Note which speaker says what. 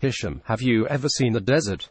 Speaker 1: Hisham, have you ever seen a desert?